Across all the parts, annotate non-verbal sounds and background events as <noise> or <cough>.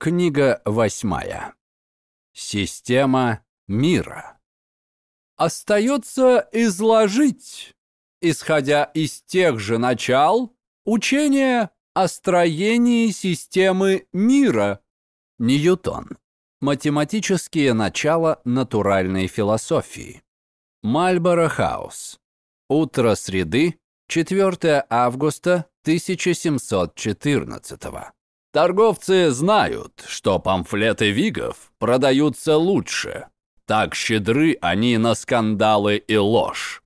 Книга восьмая. Система мира. Остается изложить, исходя из тех же начал, учение о строении системы мира. Ньютон. Математические начала натуральной философии. Мальборо Хаус. Утро среды, 4 августа 1714 Торговцы знают, что памфлеты Вигов продаются лучше. Так щедры они на скандалы и ложь.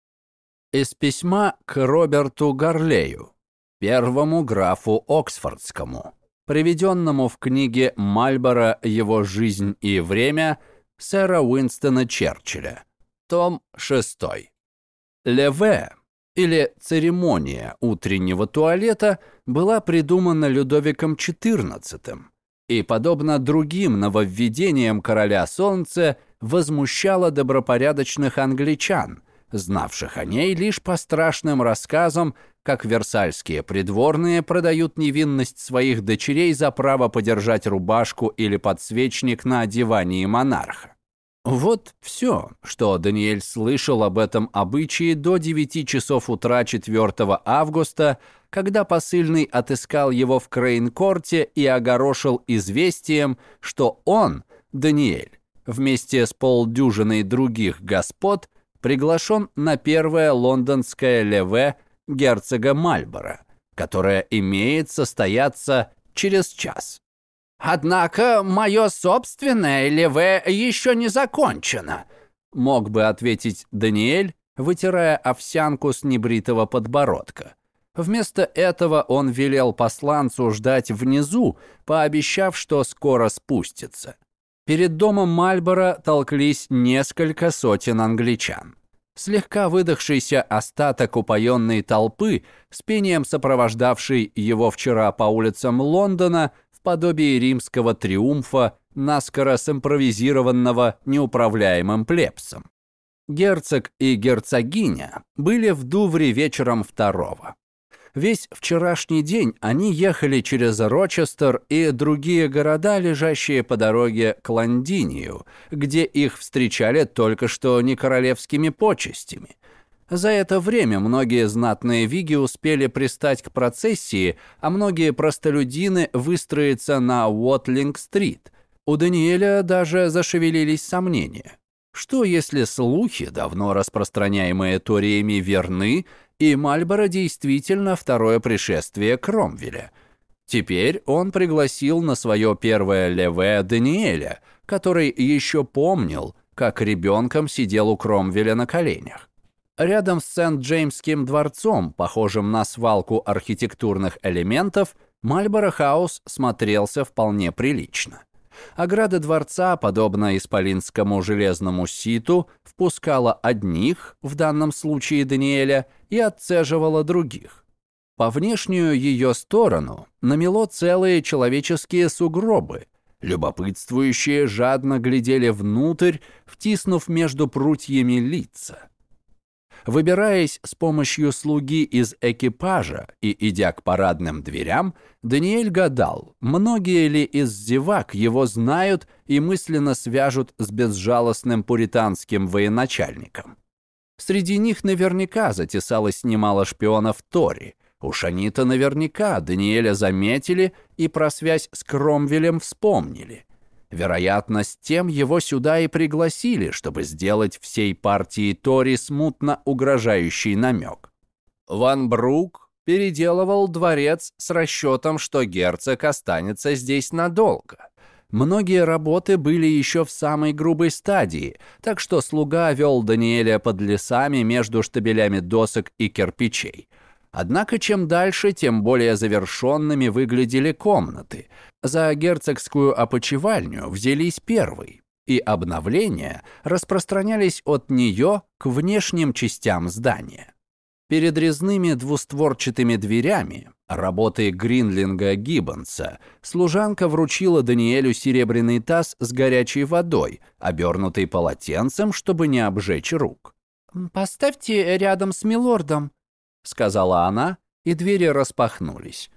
Из письма к Роберту Гарлею, первому графу Оксфордскому, приведенному в книге Мальборо «Его жизнь и время» сэра Уинстона Черчилля, том 6. Леве или церемония утреннего туалета была придумана Людовиком XIV и, подобно другим нововведениям короля солнца, возмущала добропорядочных англичан, знавших о ней лишь по страшным рассказам, как версальские придворные продают невинность своих дочерей за право подержать рубашку или подсвечник на одевании монарха. Вот все, что Даниэль слышал об этом обычае до 9 часов утра 4 августа, когда посыльный отыскал его в Крейнкорте и огорошил известием, что он, Даниэль, вместе с полдюжиной других господ, приглашен на первое лондонское леве герцога Мальборо, которое имеет состояться через час. «Однако мое собственное леве еще не закончено», мог бы ответить Даниэль, вытирая овсянку с небритого подбородка. Вместо этого он велел посланцу ждать внизу, пообещав, что скоро спустится. Перед домом Мальборо толклись несколько сотен англичан. Слегка выдохшийся остаток упоенной толпы, с пением сопровождавший его вчера по улицам Лондона, подобие римского триумфа, наскоро симпровизированного неуправляемым плебсом. Герцог и герцогиня были в Дувре вечером второго. Весь вчерашний день они ехали через Рочестер и другие города, лежащие по дороге к Лондинию, где их встречали только что не королевскими почестями, за это время многие знатные виги успели пристать к процессии, а многие простолюдины выстроиться на Уотлинг-стрит. У Даниэля даже зашевелились сомнения. Что если слухи, давно распространяемые Ториями, верны, и Мальборо действительно второе пришествие Кромвеля? Теперь он пригласил на свое первое леве Даниэля, который еще помнил, как ребенком сидел у Кромвеля на коленях. Рядом с Сент-Джеймским дворцом, похожим на свалку архитектурных элементов, Мальборо-хаус смотрелся вполне прилично. Ограда дворца, подобно исполинскому железному ситу, впускала одних, в данном случае Даниэля, и отцеживала других. По внешнюю ее сторону намело целые человеческие сугробы. Любопытствующие жадно глядели внутрь, втиснув между прутьями лица. Выбираясь с помощью слуги из экипажа и идя к парадным дверям, Даниэль гадал, многие ли из зевак его знают и мысленно свяжут с безжалостным пуританским военачальником. Среди них наверняка затесалось немало шпионов Тори. Уж они-то наверняка Даниэля заметили и про связь с Кромвелем вспомнили – Вероятно, с тем его сюда и пригласили, чтобы сделать всей партии Тори смутно угрожающий намек. Ван Брук переделывал дворец с расчетом, что герцог останется здесь надолго. Многие работы были еще в самой грубой стадии, так что слуга вел Даниэля под лесами между штабелями досок и кирпичей. Однако чем дальше, тем более завершенными выглядели комнаты. За герцогскую опочивальню взялись первой, и обновления распространялись от нее к внешним частям здания. Перед резными двустворчатыми дверями работы Гринлинга Гиббонса служанка вручила Даниэлю серебряный таз с горячей водой, обернутый полотенцем, чтобы не обжечь рук. «Поставьте рядом с милордом», — сказала она, и двери распахнулись.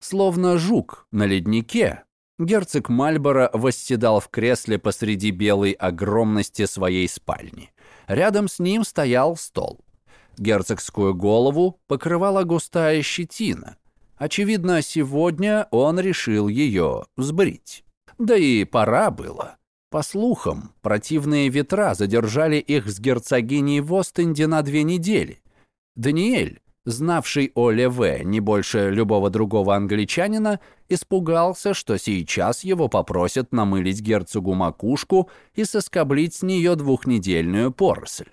Словно жук на леднике, Герцог Мальборо восседал в кресле посреди белой огромности своей спальни. Рядом с ним стоял стол. Герцогскую голову покрывала густая щетина. Очевидно, сегодня он решил ее сбрить. Да и пора было. По слухам, противные ветра задержали их с герцогиней в Остенде на две недели. Даниэль, знавший о Леве не больше любого другого англичанина, испугался, что сейчас его попросят намылить герцогу макушку и соскоблить с нее двухнедельную поросль.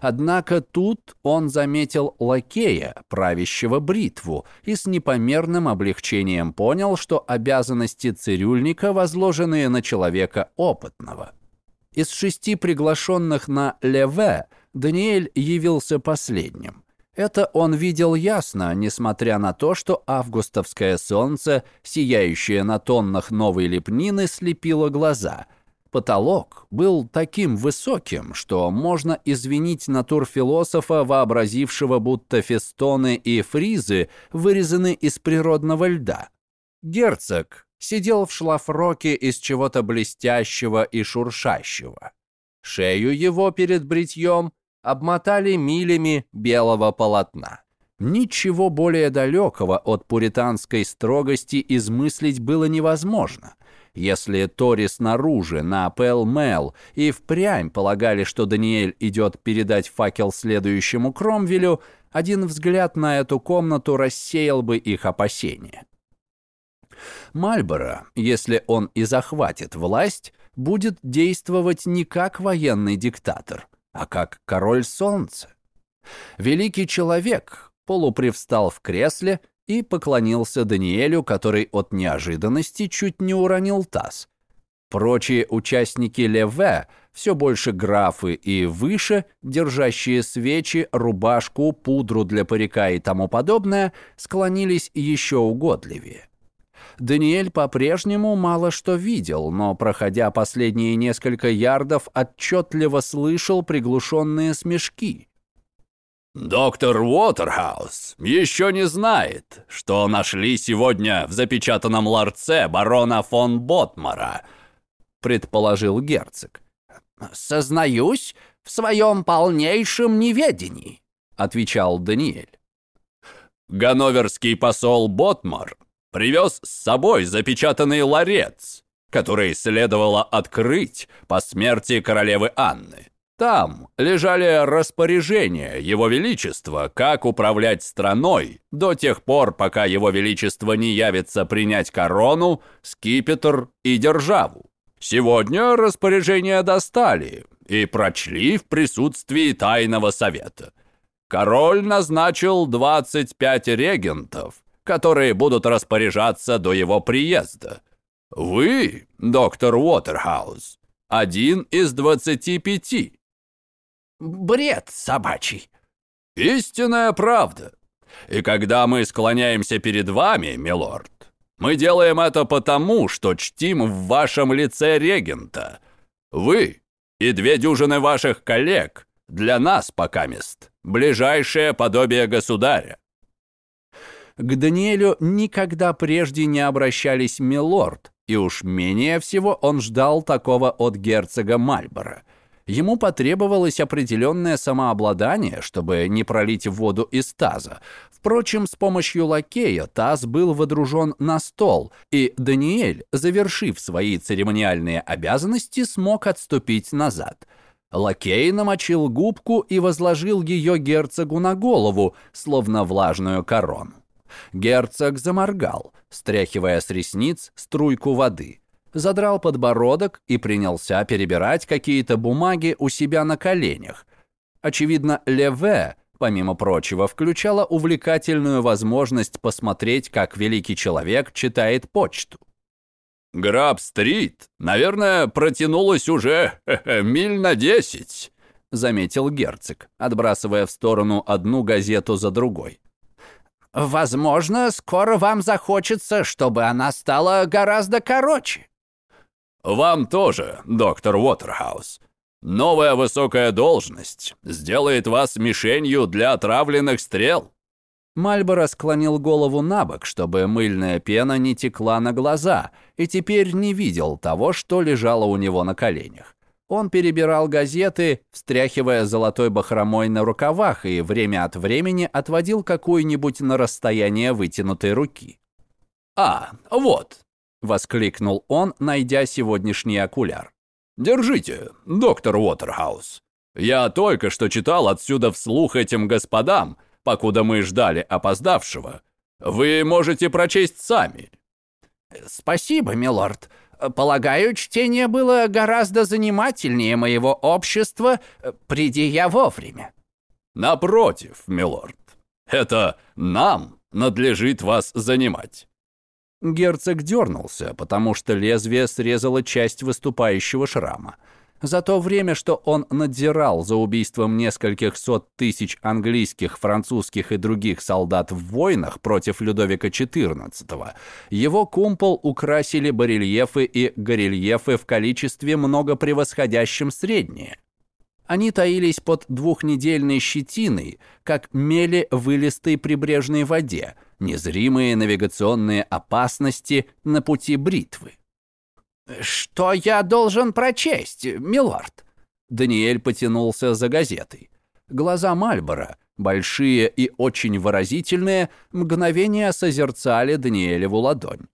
Однако тут он заметил лакея, правящего бритву, и с непомерным облегчением понял, что обязанности цирюльника возложены на человека опытного. Из шести приглашенных на Леве Даниэль явился последним. Это он видел ясно, несмотря на то, что августовское солнце, сияющее на тоннах новой лепнины, слепило глаза. Потолок был таким высоким, что можно извинить натурфилософа, вообразившего, будто фестоны и фризы вырезаны из природного льда. Герцог сидел в шлафроке из чего-то блестящего и шуршащего. Шею его перед бритьем обмотали милями белого полотна. Ничего более далекого от пуританской строгости измыслить было невозможно. Если Тори снаружи, на Пэл-Мэл, и впрямь полагали, что Даниэль идет передать факел следующему Кромвелю, один взгляд на эту комнату рассеял бы их опасения. Мальборо, если он и захватит власть, будет действовать не как военный диктатор, а как король солнца. Великий человек полупривстал в кресле и поклонился Даниэлю, который от неожиданности чуть не уронил таз. Прочие участники Леве, все больше графы и выше, держащие свечи, рубашку, пудру для парика и тому подобное, склонились еще угодливее. Даниэль по-прежнему мало что видел, но, проходя последние несколько ярдов, отчетливо слышал приглушенные смешки. «Доктор Уотерхаус еще не знает, что нашли сегодня в запечатанном ларце барона фон Ботмара», предположил герцог. «Сознаюсь в своем полнейшем неведении», отвечал Даниэль. Ганноверский посол Ботмар привез с собой запечатанный ларец, который следовало открыть по смерти королевы Анны. Там лежали распоряжения Его Величества, как управлять страной до тех пор, пока Его Величество не явится принять корону, скипетр и державу. Сегодня распоряжения достали и прочли в присутствии Тайного Совета. Король назначил 25 регентов, которые будут распоряжаться до его приезда. Вы, доктор Уотерхаус, один из 25. Бред собачий. Истинная правда. И когда мы склоняемся перед вами, милорд, мы делаем это потому, что чтим в вашем лице регента. Вы и две дюжины ваших коллег для нас, пока мест, ближайшее подобие государя. К Даниэлю никогда прежде не обращались милорд, и уж менее всего он ждал такого от герцога Мальборо – Ему потребовалось определенное самообладание, чтобы не пролить воду из таза. Впрочем, с помощью лакея таз был водружен на стол, и Даниэль, завершив свои церемониальные обязанности, смог отступить назад. Лакей намочил губку и возложил ее герцогу на голову, словно влажную корону. Герцог заморгал, стряхивая с ресниц струйку воды задрал подбородок и принялся перебирать какие-то бумаги у себя на коленях. Очевидно, Леве, помимо прочего, включала увлекательную возможность посмотреть, как великий человек читает почту. «Граб-стрит, наверное, протянулась уже <laughs> миль на десять», заметил герцог, отбрасывая в сторону одну газету за другой. «Возможно, скоро вам захочется, чтобы она стала гораздо короче», вам тоже, доктор Уотерхаус. Новая высокая должность сделает вас мишенью для отравленных стрел. Мальборо склонил голову на бок, чтобы мыльная пена не текла на глаза, и теперь не видел того, что лежало у него на коленях. Он перебирал газеты, встряхивая золотой бахромой на рукавах и время от времени отводил какую-нибудь на расстояние вытянутой руки. «А, вот!» — воскликнул он, найдя сегодняшний окуляр. «Держите, доктор Уотерхаус. Я только что читал отсюда вслух этим господам, покуда мы ждали опоздавшего. Вы можете прочесть сами». «Спасибо, милорд. Полагаю, чтение было гораздо занимательнее моего общества, приди я вовремя». «Напротив, милорд, это нам надлежит вас занимать». Герцог дернулся, потому что лезвие срезало часть выступающего шрама. За то время, что он надзирал за убийством нескольких сот тысяч английских, французских и других солдат в войнах против Людовика XIV, его кумпол украсили барельефы и горельефы в количестве много превосходящем среднее. Они таились под двухнедельной щетиной, как мели в прибрежной воде, незримые навигационные опасности на пути бритвы. «Что я должен прочесть, милорд?» Даниэль потянулся за газетой. Глаза Мальбора, большие и очень выразительные, мгновение созерцали Даниэлеву ладонь.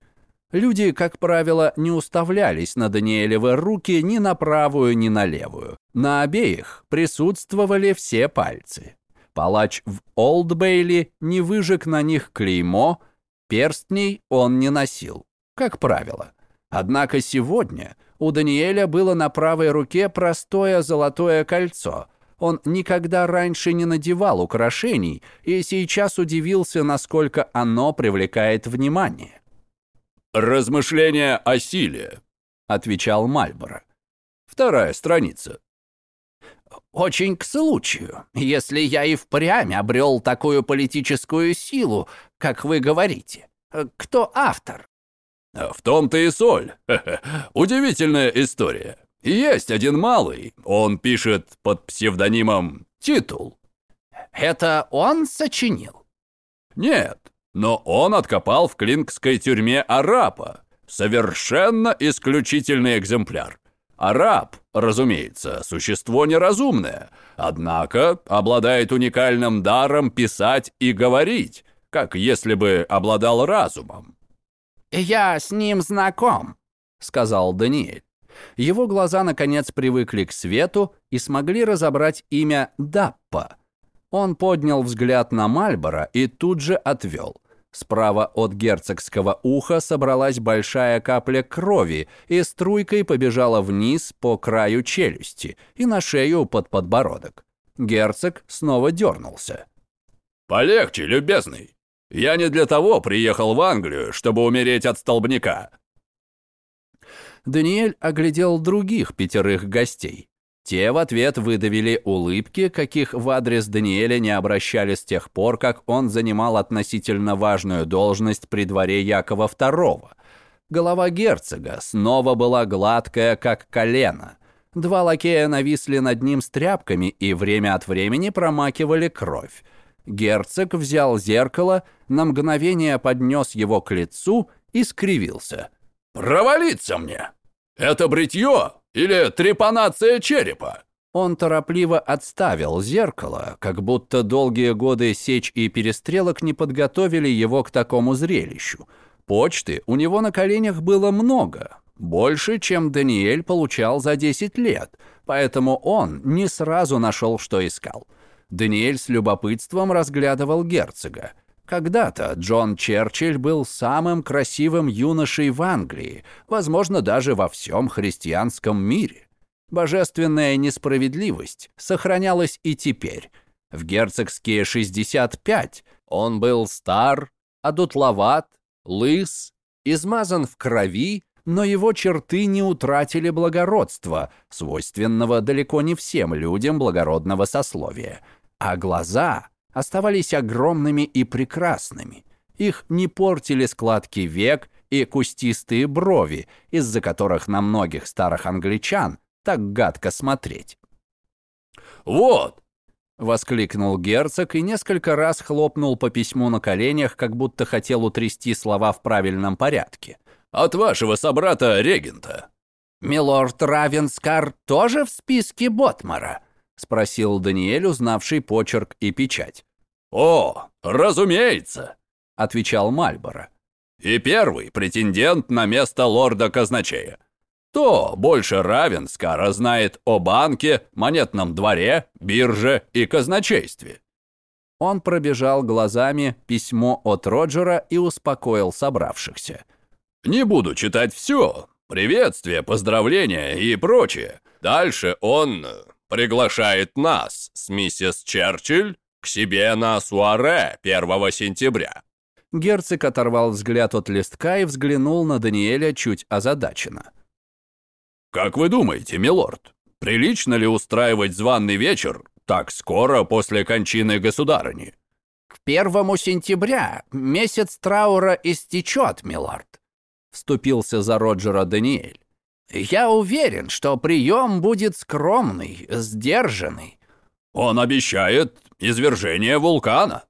Люди, как правило, не уставлялись на Даниэлевы руки ни на правую, ни на левую. На обеих присутствовали все пальцы. Палач в Олдбейли не выжег на них клеймо, перстней он не носил, как правило. Однако сегодня у Даниэля было на правой руке простое золотое кольцо. Он никогда раньше не надевал украшений и сейчас удивился, насколько оно привлекает внимание. «Размышления о силе», — отвечал Мальборо. «Вторая страница». «Очень к случаю, если я и впрямь обрел такую политическую силу, как вы говорите. Кто автор?» В том-то и соль. <laughs> Удивительная история. Есть один малый, он пишет под псевдонимом «Титул». Это он сочинил? Нет, но он откопал в клинкской тюрьме арапа. Совершенно исключительный экземпляр. Араб, разумеется, существо неразумное, однако обладает уникальным даром писать и говорить, как если бы обладал разумом. «Я с ним знаком», — сказал Даниэль. Его глаза, наконец, привыкли к свету и смогли разобрать имя Даппа. Он поднял взгляд на Мальбора и тут же отвел. Справа от герцогского уха собралась большая капля крови и струйкой побежала вниз по краю челюсти и на шею под подбородок. Герцог снова дернулся. «Полегче, любезный. Я не для того приехал в Англию, чтобы умереть от столбняка». Даниэль оглядел других пятерых гостей. Те в ответ выдавили улыбки, каких в адрес Даниэля не обращали с тех пор, как он занимал относительно важную должность при дворе Якова II. Голова герцога снова была гладкая, как колено. Два лакея нависли над ним с тряпками и время от времени промакивали кровь. Герцог взял зеркало, на мгновение поднес его к лицу и скривился. «Провалиться мне! Это бритье или трепанация черепа?» Он торопливо отставил зеркало, как будто долгие годы сеч и перестрелок не подготовили его к такому зрелищу. Почты у него на коленях было много, больше, чем Даниэль получал за 10 лет, поэтому он не сразу нашел, что искал. Даниэль с любопытством разглядывал герцога. Когда-то Джон Черчилль был самым красивым юношей в Англии, возможно, даже во всем христианском мире. Божественная несправедливость сохранялась и теперь. В герцогские 65 он был стар, одутловат, лыс, измазан в крови, но его черты не утратили благородства, свойственного далеко не всем людям благородного сословия – а глаза оставались огромными и прекрасными. Их не портили складки век и кустистые брови, из-за которых на многих старых англичан так гадко смотреть. «Вот, Воскликнул герцог и несколько раз хлопнул по письму на коленях, как будто хотел утрясти слова в правильном порядке. «От вашего собрата-регента». «Милорд Равенскар тоже в списке Ботмара?» — спросил Даниэль, узнавший почерк и печать. «О, разумеется», — отвечал Мальборо. «И первый претендент на место лорда-казначея. Кто больше Равенскара знает о банке, монетном дворе, бирже и казначействе? Он пробежал глазами письмо от Роджера и успокоил собравшихся. «Не буду читать все. Приветствия, поздравления и прочее. Дальше он приглашает нас с миссис Черчилль к себе на суаре 1 сентября». Герцог оторвал взгляд от листка и взглянул на Даниэля чуть озадаченно. «Как вы думаете, милорд, прилично ли устраивать званный вечер так скоро после кончины государыни?» «К первому сентября месяц траура истечет, милорд», — вступился за Роджера Даниэль. «Я уверен, что прием будет скромный, сдержанный». «Он обещает извержение вулкана».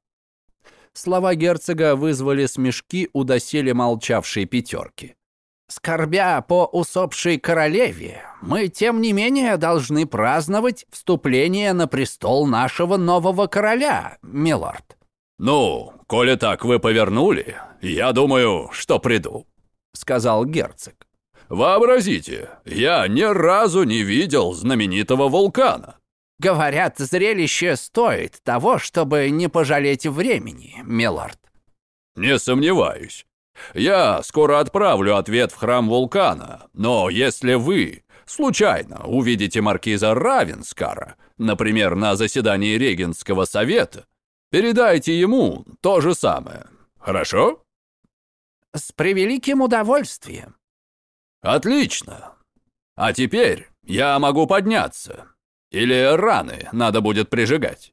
Слова герцога вызвали смешки у доселе молчавшей пятерки. Скорбя по усопшей королеве, мы, тем не менее, должны праздновать вступление на престол нашего нового короля, милорд». «Ну, коли так вы повернули, я думаю, что приду», — сказал герцог. «Вообразите, я ни разу не видел знаменитого вулкана». «Говорят, зрелище стоит того, чтобы не пожалеть времени, милорд». «Не сомневаюсь. Я скоро отправлю ответ в храм вулкана, но если вы случайно увидите маркиза Равенскара, например, на заседании регентского совета, передайте ему то же самое. Хорошо? С превеликим удовольствием. Отлично. А теперь я могу подняться. Или раны надо будет прижигать.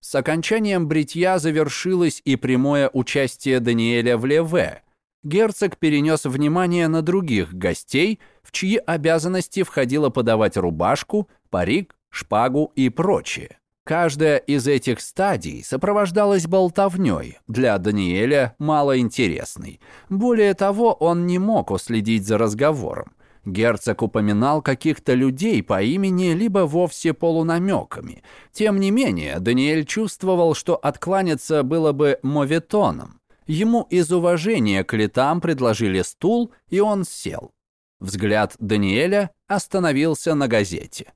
С окончанием бритья завершилось и прямое участие Даниэля в Леве. Герцог перенес внимание на других гостей, в чьи обязанности входило подавать рубашку, парик, шпагу и прочее. Каждая из этих стадий сопровождалась болтовней, для Даниэля малоинтересной. Более того, он не мог уследить за разговором. Герцог упоминал каких-то людей по имени, либо вовсе полунамеками. Тем не менее, Даниэль чувствовал, что откланяться было бы моветоном. Ему из уважения к летам предложили стул, и он сел. Взгляд Даниэля остановился на газете.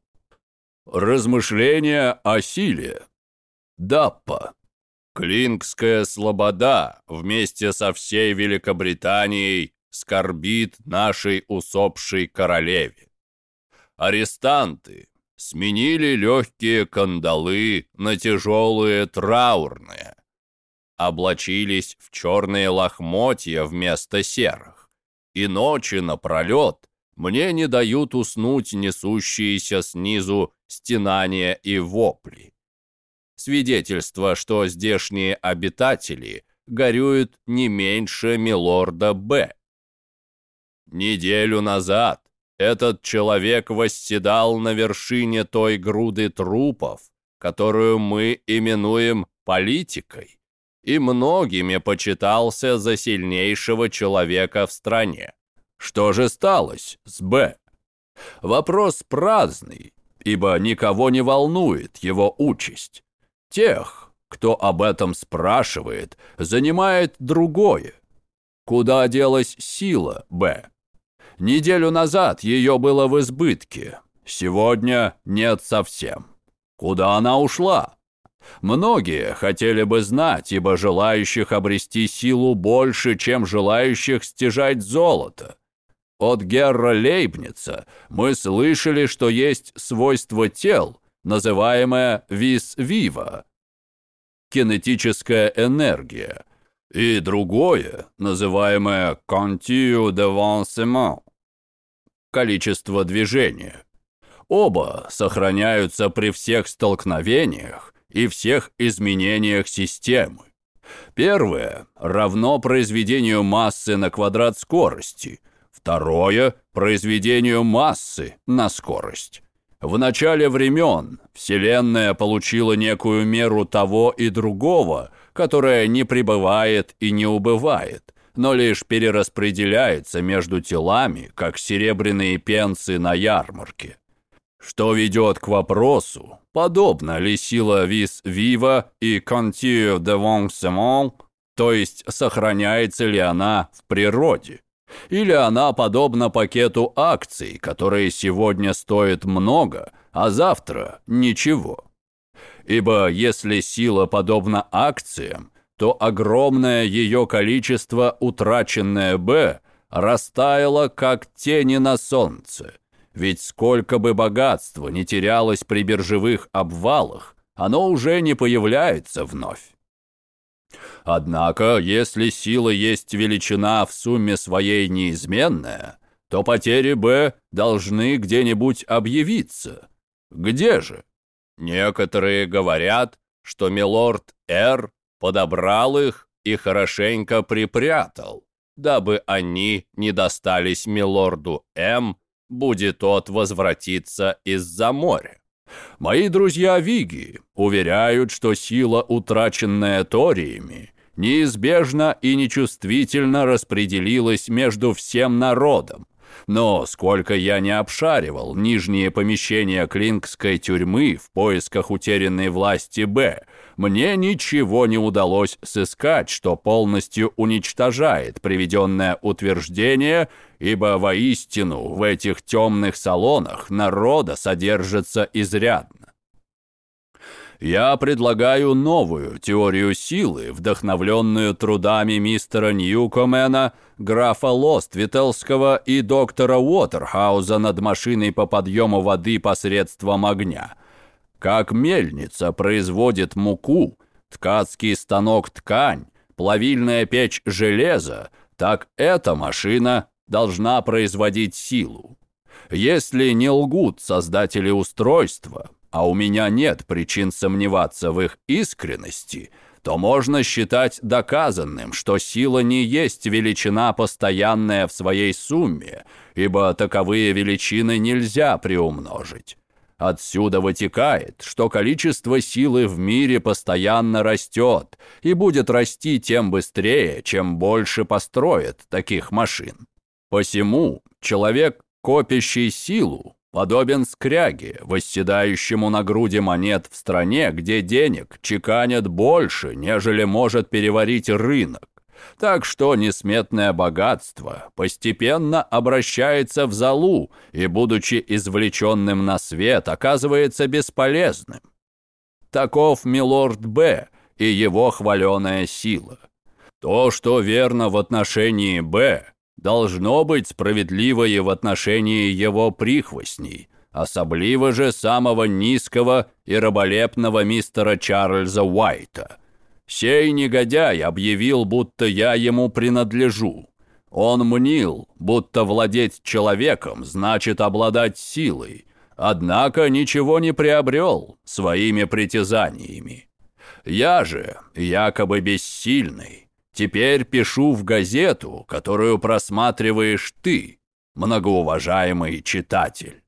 «Размышления о силе. Даппа. Клингская слобода вместе со всей Великобританией скорбит нашей усопшей королеве. Арестанты сменили легкие кандалы на тяжелые траурные, облачились в черные лохмотья вместо серых, и ночи напролет мне не дают уснуть несущиеся снизу стенания и вопли. Свидетельство, что здешние обитатели горюют не меньше милорда Б. Неделю назад этот человек восседал на вершине той груды трупов, которую мы именуем политикой, и многими почитался за сильнейшего человека в стране. Что же сталось с Б? Вопрос праздный, ибо никого не волнует его участь. Тех, кто об этом спрашивает, занимает другое. Куда делась сила Б? Неделю назад ее было в избытке. Сегодня нет совсем. Куда она ушла? Многие хотели бы знать, ибо желающих обрести силу больше, чем желающих стяжать золото. От Герра Лейбница мы слышали, что есть свойство тел, называемое вис-вива, кинетическая энергия, и другое, называемое «quantio d'avancement», количество движения. Оба сохраняются при всех столкновениях и всех изменениях системы. Первое равно произведению массы на квадрат скорости, второе – произведению массы на скорость. В начале времен Вселенная получила некую меру того и другого, которая не пребывает и не убывает, но лишь перераспределяется между телами, как серебряные пенсы на ярмарке. Что ведет к вопросу, подобна ли сила вис вива и контир де вон то есть сохраняется ли она в природе. Или она подобна пакету акций, которые сегодня стоят много, а завтра ничего. Ибо если сила подобна акциям, то огромное ее количество, утраченное «Б», растаяло, как тени на солнце. Ведь сколько бы богатства не терялось при биржевых обвалах, оно уже не появляется вновь. Однако, если сила есть величина в сумме своей неизменная, то потери «Б» должны где-нибудь объявиться. Где же? Некоторые говорят, что милорд Р подобрал их и хорошенько припрятал, дабы они не достались милорду М, будет тот возвратиться из-за моря. Мои друзья Виги уверяют, что сила, утраченная Ториями, неизбежно и нечувствительно распределилась между всем народом, но сколько я не обшаривал нижние помещения Клинкской тюрьмы в поисках утерянной власти Б, мне ничего не удалось сыскать, что полностью уничтожает приведенное утверждение, ибо воистину в этих темных салонах народа содержится изрядно. Я предлагаю новую теорию силы, вдохновленную трудами мистера Ньюкомена, графа Лоствителского и доктора Уотерхауза над машиной по подъему воды посредством огня. Как мельница производит муку, ткацкий станок ткань, плавильная печь железо, так эта машина должна производить силу. Если не лгут создатели устройства, а у меня нет причин сомневаться в их искренности, то можно считать доказанным, что сила не есть величина постоянная в своей сумме, ибо таковые величины нельзя приумножить. Отсюда вытекает, что количество силы в мире постоянно растет и будет расти тем быстрее, чем больше построят таких машин. Посему человек, копящий силу, подобен скряге, восседающему на груди монет в стране, где денег чеканят больше, нежели может переварить рынок. Так что несметное богатство постепенно обращается в залу и, будучи извлеченным на свет, оказывается бесполезным. Таков милорд Б и его хваленая сила. То, что верно в отношении Б, должно быть справедливое в отношении его прихвостней, особливо же самого низкого и раболепного мистера Чарльза Уайта. Сей негодяй объявил, будто я ему принадлежу. Он мнил, будто владеть человеком значит обладать силой, однако ничего не приобрел своими притязаниями. Я же якобы бессильный, Теперь пишу в газету, которую просматриваешь ты, многоуважаемый читатель.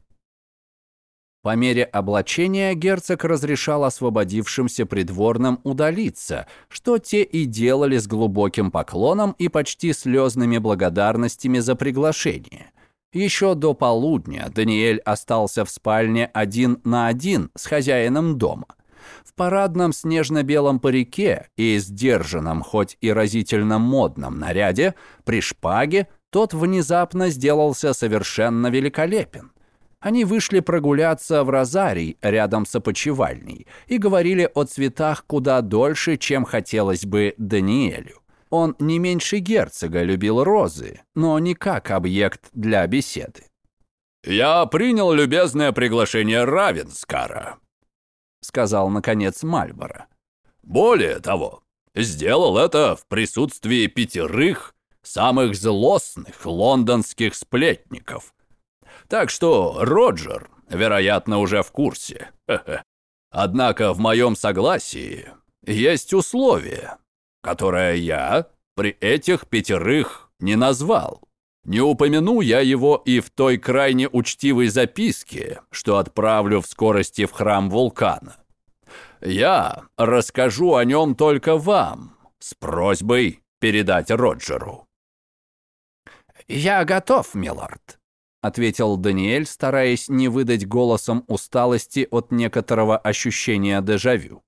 По мере облачения герцог разрешал освободившимся придворным удалиться, что те и делали с глубоким поклоном и почти слезными благодарностями за приглашение. Еще до полудня Даниэль остался в спальне один на один с хозяином дома парадном снежно-белом парике и сдержанном, хоть и разительно модном наряде, при шпаге, тот внезапно сделался совершенно великолепен. Они вышли прогуляться в Розарий рядом с опочивальней и говорили о цветах куда дольше, чем хотелось бы Даниэлю. Он не меньше герцога любил розы, но не как объект для беседы. «Я принял любезное приглашение Равенскара», — сказал, наконец, Мальборо. «Более того, сделал это в присутствии пятерых самых злостных лондонских сплетников. Так что Роджер, вероятно, уже в курсе. <laughs> Однако в моем согласии есть условие, которое я при этих пятерых не назвал. Не упомяну я его и в той крайне учтивой записке, что отправлю в скорости в храм вулкана. Я расскажу о нем только вам, с просьбой передать Роджеру. «Я готов, милорд», — ответил Даниэль, стараясь не выдать голосом усталости от некоторого ощущения дежавю.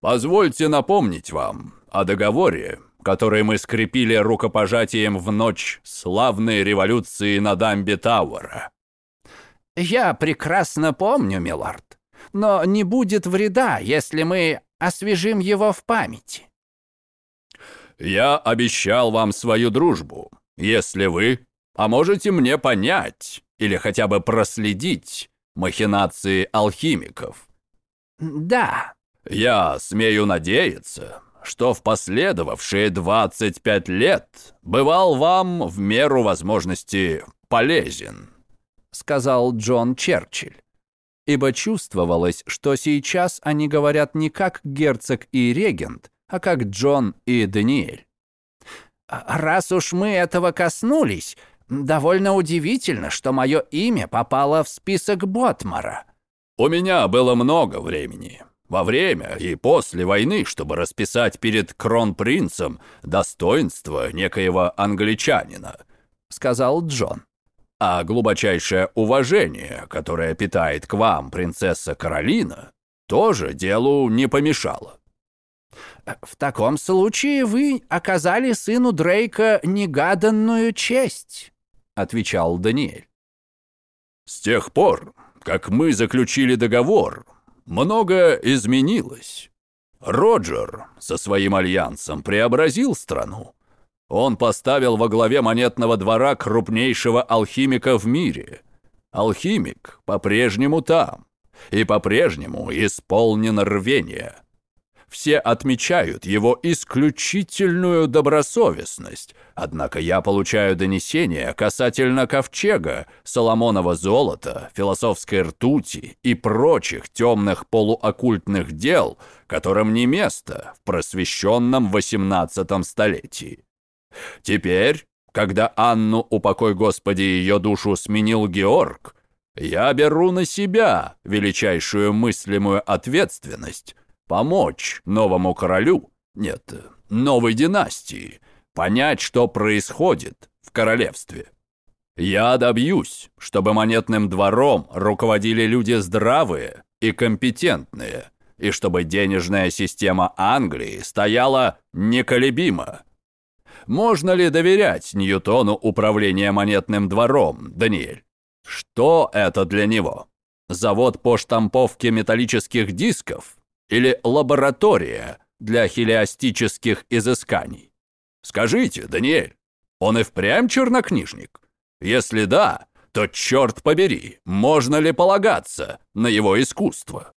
«Позвольте напомнить вам о договоре, который мы скрепили рукопожатием в ночь славной революции на дамбе Тауэра». «Я прекрасно помню, милорд, но не будет вреда, если мы освежим его в памяти». «Я обещал вам свою дружбу, если вы поможете мне понять или хотя бы проследить махинации алхимиков». «Да». «Я смею надеяться, что в последовавшие 25 лет бывал вам в меру возможности полезен», сказал Джон Черчилль. Ибо чувствовалось, что сейчас они говорят не как герцог и регент, а как Джон и Даниэль. «Раз уж мы этого коснулись, довольно удивительно, что мое имя попало в список Ботмара». «У меня было много времени», во время и после войны, чтобы расписать перед кронпринцем достоинство некоего англичанина», — сказал Джон. «А глубочайшее уважение, которое питает к вам принцесса Каролина, тоже делу не помешало». «В таком случае вы оказали сыну Дрейка негаданную честь», — отвечал Даниэль. «С тех пор, как мы заключили договор, Многое изменилось. Роджер со своим альянсом преобразил страну. Он поставил во главе монетного двора крупнейшего алхимика в мире. Алхимик по-прежнему там и по-прежнему исполнен рвения все отмечают его исключительную добросовестность. Однако я получаю донесения касательно ковчега, соломонова золота, философской ртути и прочих темных полуоккультных дел, которым не место в просвещенном XVIII столетии. Теперь, когда Анну, упокой Господи, ее душу сменил Георг, я беру на себя величайшую мыслимую ответственность помочь новому королю, нет, новой династии, понять, что происходит в королевстве. Я добьюсь, чтобы монетным двором руководили люди здравые и компетентные, и чтобы денежная система Англии стояла неколебимо. Можно ли доверять Ньютону управление монетным двором, Даниэль? Что это для него? Завод по штамповке металлических дисков? Или лаборатория для хелиастических изысканий? Скажите, Даниэль, он и впрямь чернокнижник? Если да, то, черт побери, можно ли полагаться на его искусство?